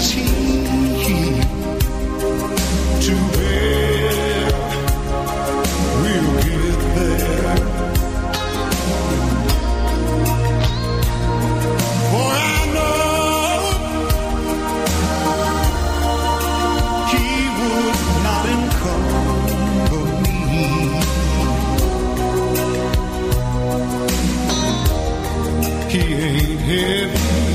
is he to bear? We'll get there. For I know he would not encumber me. He ain't heavy.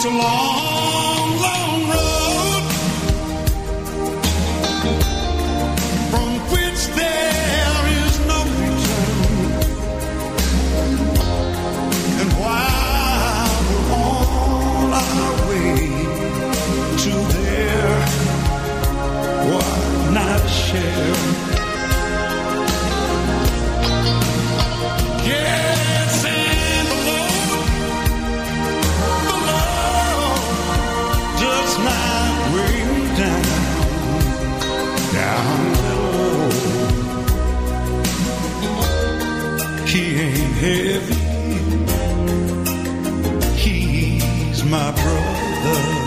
such a long, long down, down low. He ain't heavy. He's my brother.